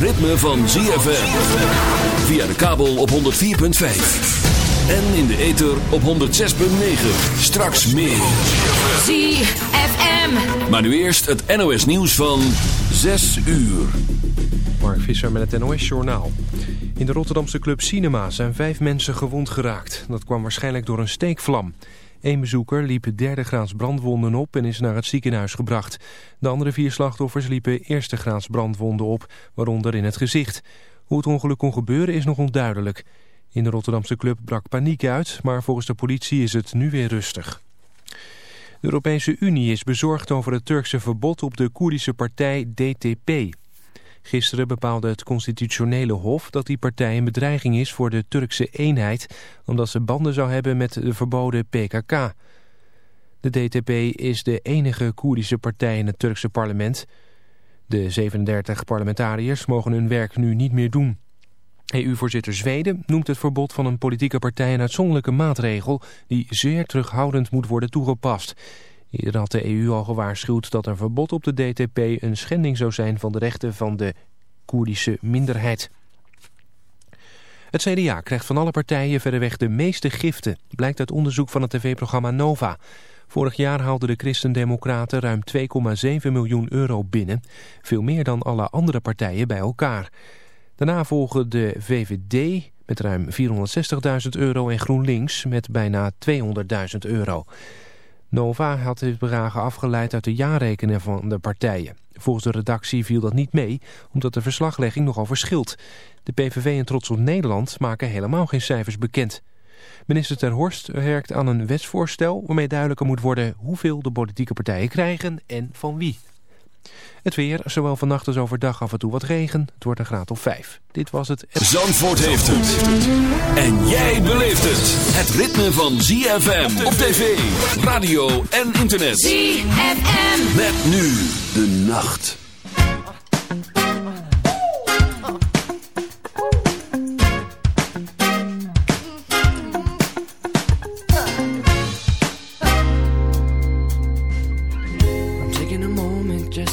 ritme van ZFM. Via de kabel op 104.5. En in de ether op 106.9. Straks meer. ZFM. Maar nu eerst het NOS nieuws van 6 uur. Mark Visser met het NOS Journaal. In de Rotterdamse club Cinema zijn vijf mensen gewond geraakt. Dat kwam waarschijnlijk door een steekvlam. Eén bezoeker liep derde graads brandwonden op en is naar het ziekenhuis gebracht. De andere vier slachtoffers liepen eerste graads brandwonden op, waaronder in het gezicht. Hoe het ongeluk kon gebeuren is nog onduidelijk. In de Rotterdamse club brak paniek uit, maar volgens de politie is het nu weer rustig. De Europese Unie is bezorgd over het Turkse verbod op de Koerdische partij DTP. Gisteren bepaalde het constitutionele hof dat die partij een bedreiging is voor de Turkse eenheid, omdat ze banden zou hebben met de verboden PKK. De DTP is de enige Koerdische partij in het Turkse parlement. De 37 parlementariërs mogen hun werk nu niet meer doen. EU-voorzitter Zweden noemt het verbod van een politieke partij een uitzonderlijke maatregel die zeer terughoudend moet worden toegepast. Eerder had de EU al gewaarschuwd dat een verbod op de DTP een schending zou zijn van de rechten van de Koerdische minderheid. Het CDA krijgt van alle partijen verreweg de meeste giften, blijkt uit onderzoek van het tv-programma Nova. Vorig jaar haalden de Christen-Democraten ruim 2,7 miljoen euro binnen, veel meer dan alle andere partijen bij elkaar. Daarna volgen de VVD met ruim 460.000 euro en GroenLinks met bijna 200.000 euro. Nova had dit bedragen afgeleid uit de jaarrekeningen van de partijen. Volgens de redactie viel dat niet mee, omdat de verslaglegging nogal verschilt. De PVV en Trots op Nederland maken helemaal geen cijfers bekend. Minister Ter Horst werkt aan een wetsvoorstel waarmee duidelijker moet worden hoeveel de politieke partijen krijgen en van wie. Het weer, zowel vannacht als overdag af en toe wat regen. Het wordt een graad of 5. Dit was het... Zandvoort heeft het. En jij beleeft het. Het ritme van ZFM op tv, radio en internet. ZFM. Met nu de nacht.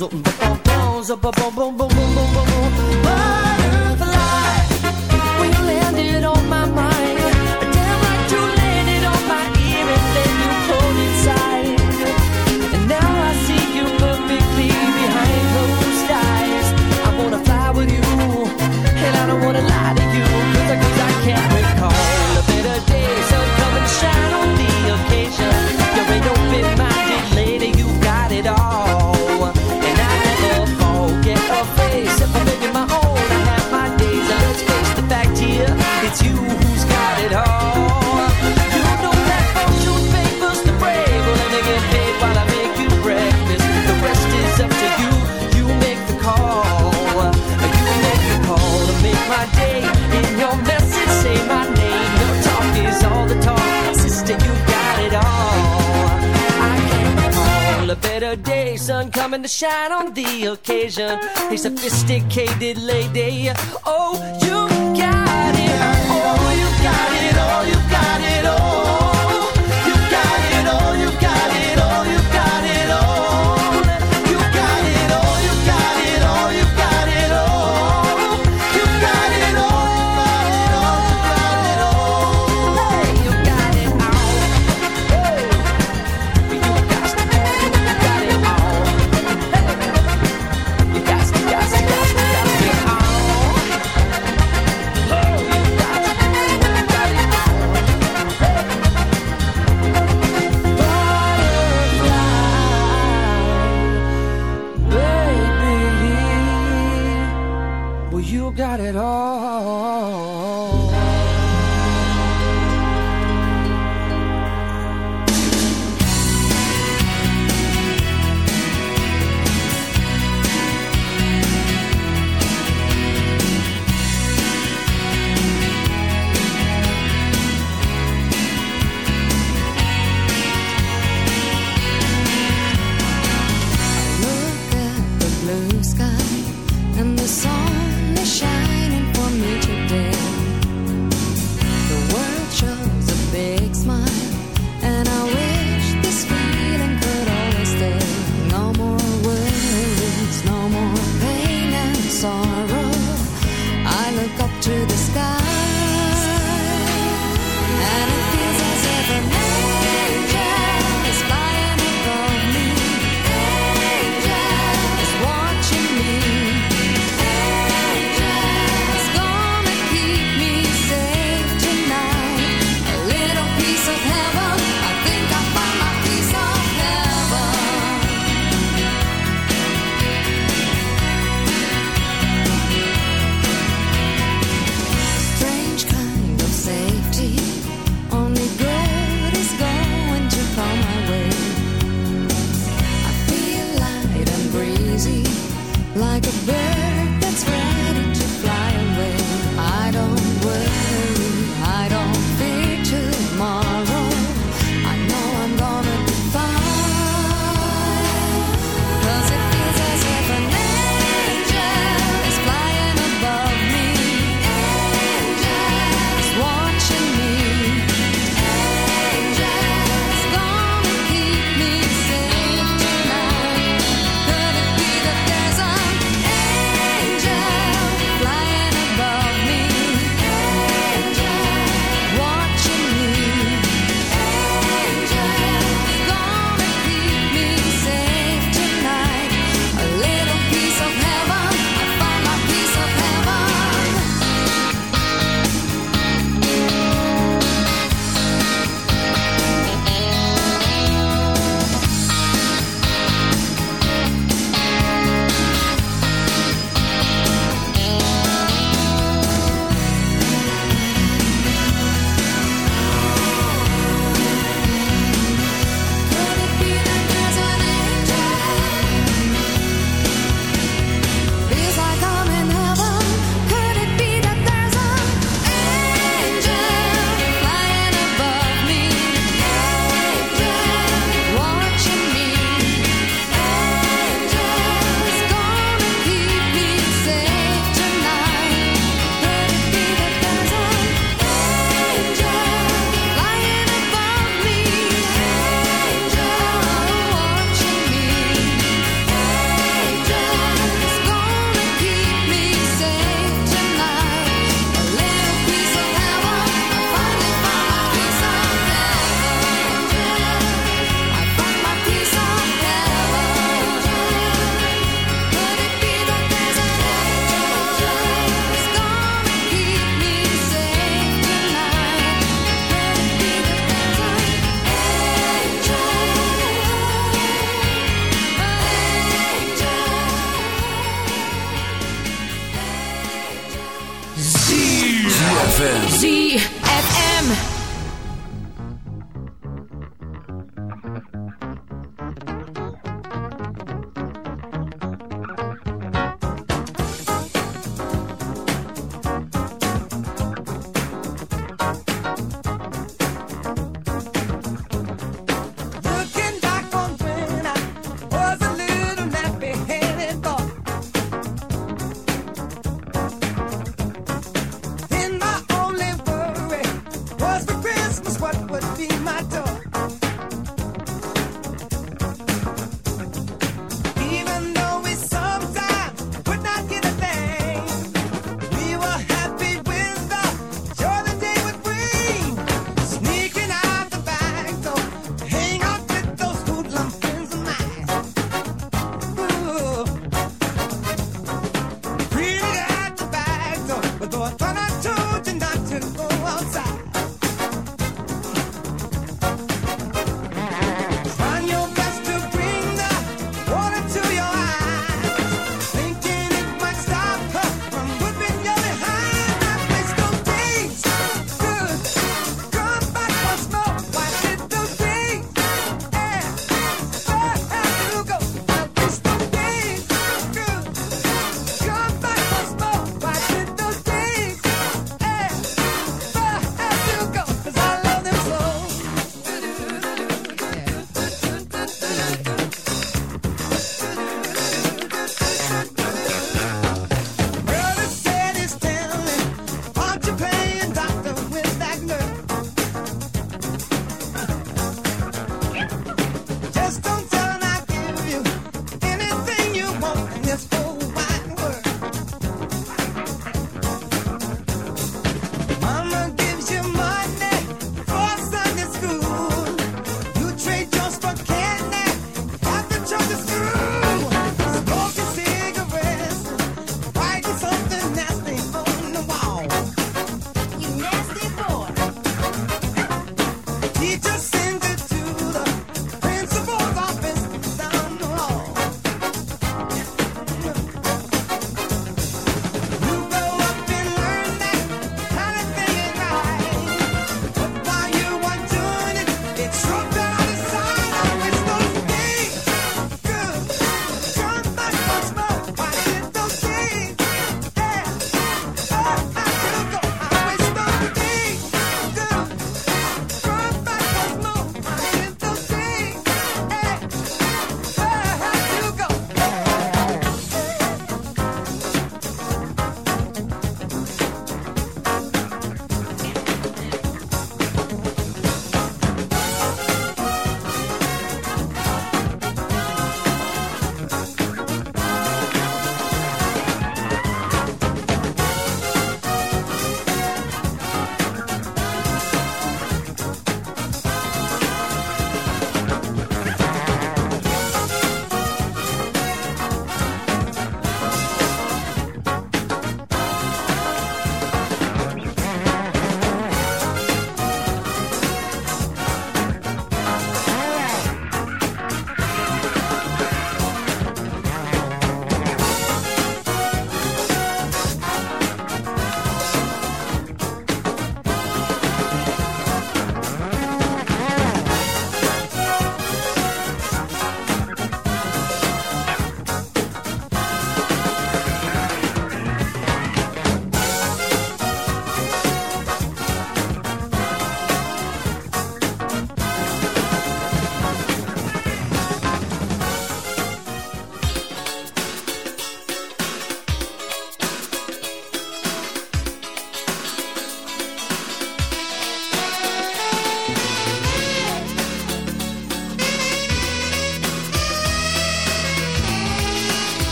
boom, boom, boom, A sophisticated lady.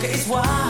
pocket it's wide.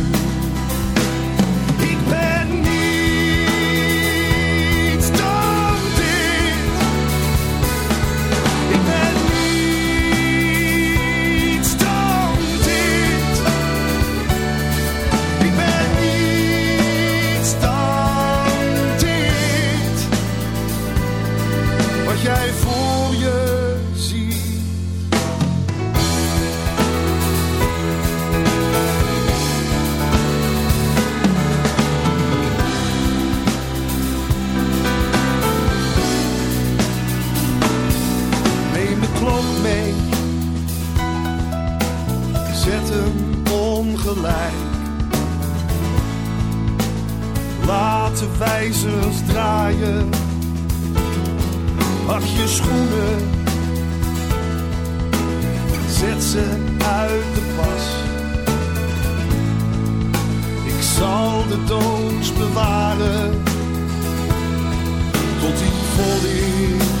de wijzers draaien. Ach, je schoenen, zet ze uit de pas. Ik zal de doos bewaren tot die volle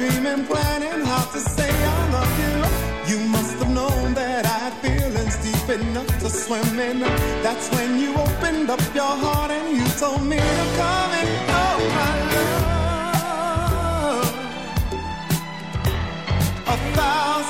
Dreaming, planning how to say I love you. You must have known that I had feelings deep enough to swim in. That's when you opened up your heart and you told me to come in. Oh, my love. A thousand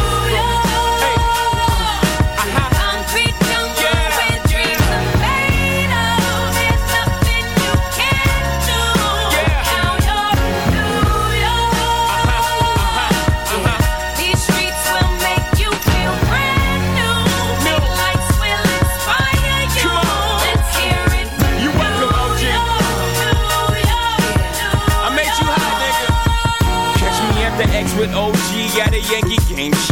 Yankee game.